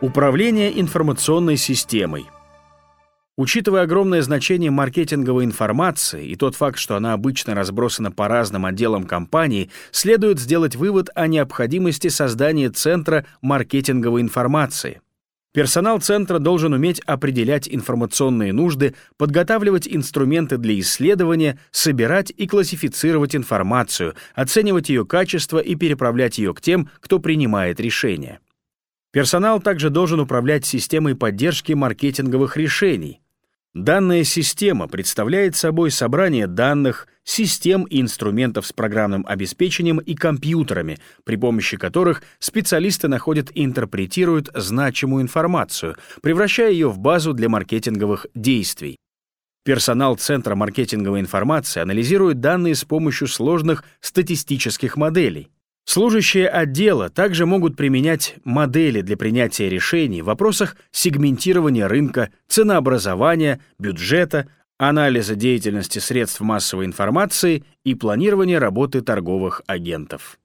Управление информационной системой. Учитывая огромное значение маркетинговой информации и тот факт, что она обычно разбросана по разным отделам компании, следует сделать вывод о необходимости создания центра маркетинговой информации. Персонал центра должен уметь определять информационные нужды, подготавливать инструменты для исследования, собирать и классифицировать информацию, оценивать ее качество и переправлять ее к тем, кто принимает решения. Персонал также должен управлять системой поддержки маркетинговых решений. Данная система представляет собой собрание данных, систем и инструментов с программным обеспечением и компьютерами, при помощи которых специалисты находят и интерпретируют значимую информацию, превращая ее в базу для маркетинговых действий. Персонал Центра маркетинговой информации анализирует данные с помощью сложных статистических моделей. Служащие отдела также могут применять модели для принятия решений в вопросах сегментирования рынка, ценообразования, бюджета, анализа деятельности средств массовой информации и планирования работы торговых агентов.